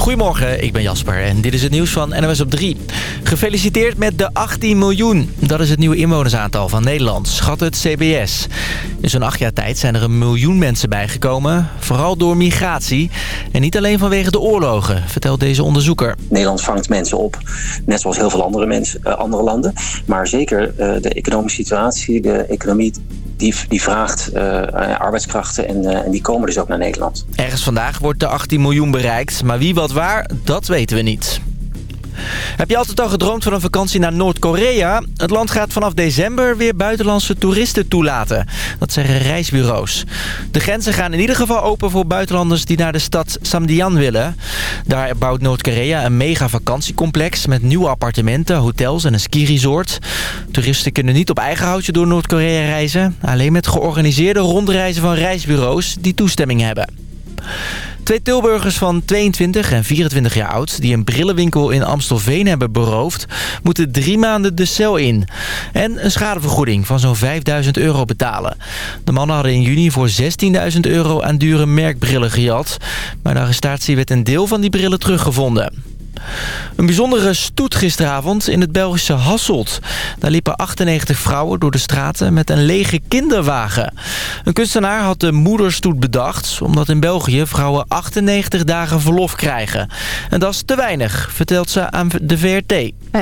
Goedemorgen, ik ben Jasper en dit is het nieuws van NOS op 3. Gefeliciteerd met de 18 miljoen. Dat is het nieuwe inwonersaantal van Nederland, schat het CBS. In zo'n acht jaar tijd zijn er een miljoen mensen bijgekomen. Vooral door migratie. En niet alleen vanwege de oorlogen, vertelt deze onderzoeker. Nederland vangt mensen op, net zoals heel veel andere, mensen, uh, andere landen. Maar zeker uh, de economische situatie, de economie die, die vraagt uh, arbeidskrachten en, uh, en die komen dus ook naar Nederland. Ergens vandaag wordt de 18 miljoen bereikt, maar wie wat waar, dat weten we niet. Heb je altijd al gedroomd van een vakantie naar Noord-Korea? Het land gaat vanaf december weer buitenlandse toeristen toelaten. Dat zeggen reisbureaus. De grenzen gaan in ieder geval open voor buitenlanders die naar de stad Samdian willen. Daar bouwt Noord-Korea een mega vakantiecomplex met nieuwe appartementen, hotels en een skiresort. Toeristen kunnen niet op eigen houtje door Noord-Korea reizen. Alleen met georganiseerde rondreizen van reisbureaus die toestemming hebben. Twee Tilburgers van 22 en 24 jaar oud... die een brillenwinkel in Amstelveen hebben beroofd... moeten drie maanden de cel in. En een schadevergoeding van zo'n 5000 euro betalen. De mannen hadden in juni voor 16.000 euro aan dure merkbrillen gejat. Maar de arrestatie werd een deel van die brillen teruggevonden. Een bijzondere stoet gisteravond in het Belgische Hasselt. Daar liepen 98 vrouwen door de straten met een lege kinderwagen. Een kunstenaar had de moederstoet bedacht... omdat in België vrouwen 98 dagen verlof krijgen. En dat is te weinig, vertelt ze aan de VRT.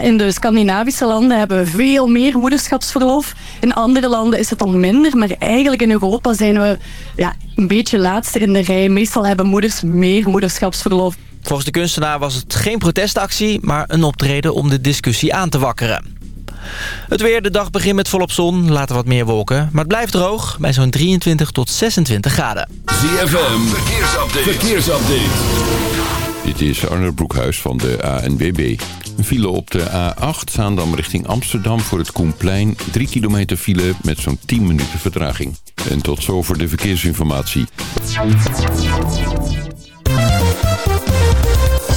In de Scandinavische landen hebben we veel meer moederschapsverlof. In andere landen is het al minder, maar eigenlijk in Europa zijn we ja, een beetje laatste in de rij. Meestal hebben moeders meer moederschapsverlof. Volgens de kunstenaar was het geen protestactie, maar een optreden om de discussie aan te wakkeren. Het weer, de dag begint met volop zon, later wat meer wolken. Maar het blijft droog, bij zo'n 23 tot 26 graden. ZFM, verkeersupdate. verkeersupdate. Dit is Arne Broekhuis van de ANWB. Een file op de A8, Zaandam richting Amsterdam voor het Koenplein. 3 kilometer file met zo'n 10 minuten vertraging. En tot zover de verkeersinformatie.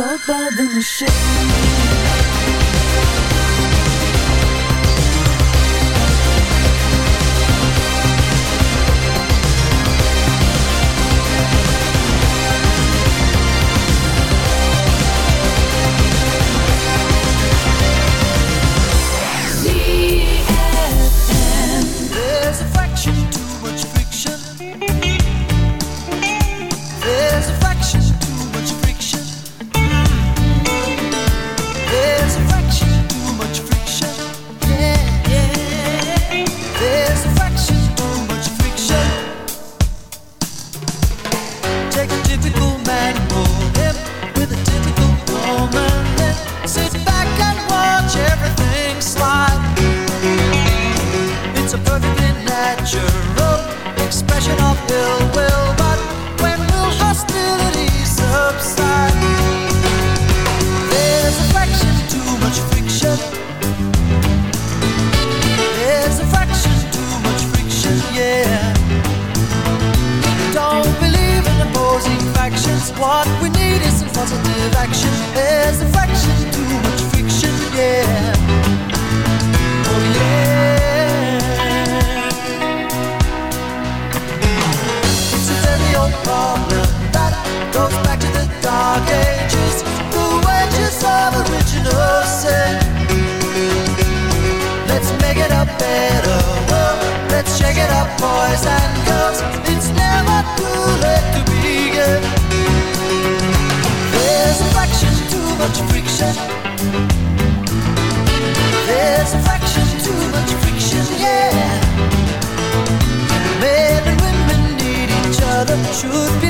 Stop by the machine should be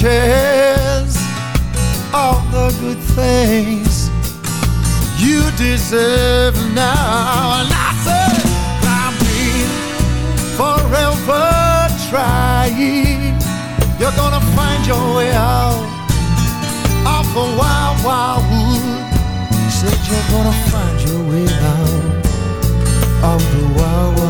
chairs all the good things you deserve now. And I said, I've been forever trying. You're gonna find your way out of the wild, wild wood. Said you're gonna find your way out of the wild, wild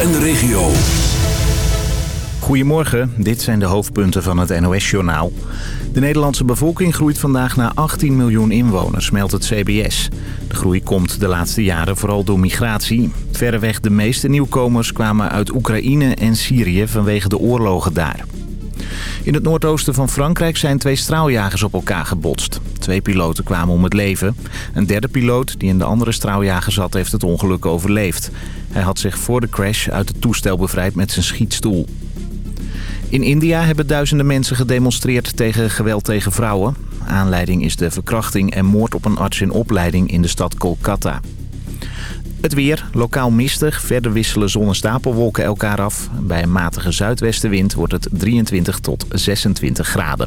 En de regio. Goedemorgen, dit zijn de hoofdpunten van het NOS-journaal. De Nederlandse bevolking groeit vandaag naar 18 miljoen inwoners, meldt het CBS. De groei komt de laatste jaren vooral door migratie. Verreweg de meeste nieuwkomers kwamen uit Oekraïne en Syrië vanwege de oorlogen daar. In het noordoosten van Frankrijk zijn twee straaljagers op elkaar gebotst. Twee piloten kwamen om het leven. Een derde piloot die in de andere straaljager zat heeft het ongeluk overleefd. Hij had zich voor de crash uit het toestel bevrijd met zijn schietstoel. In India hebben duizenden mensen gedemonstreerd tegen geweld tegen vrouwen. Aanleiding is de verkrachting en moord op een arts in opleiding in de stad Kolkata. Het weer, lokaal mistig. Verder wisselen zon- elkaar af. Bij een matige zuidwestenwind wordt het 23 tot 26 graden.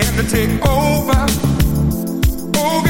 A man to take over. Oh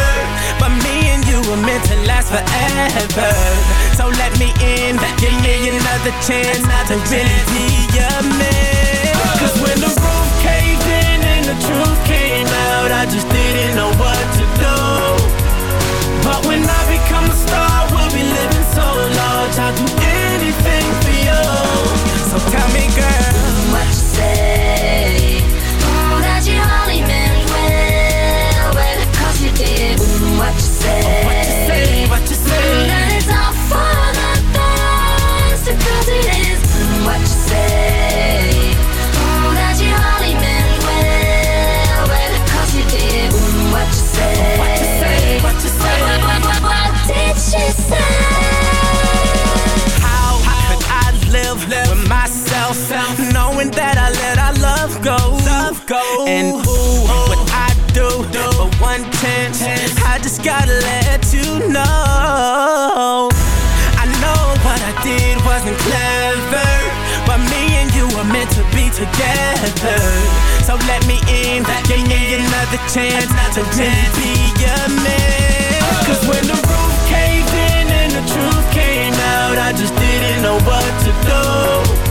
were meant to last forever. So let me in, give me another chance To really be your man. Cause when the roof caved in and the truth came out I just didn't know what to do. But when I become a star, we'll be living so large I'll do goes. Love goes. And ooh, what I do, do. but one chance, I just gotta let you know. I know what I did wasn't clever, but me and you were meant to be together. So let me in, let give me in. another chance another to chance. be your man. Cause when the roof caved in and the truth came out, I just didn't know what to do.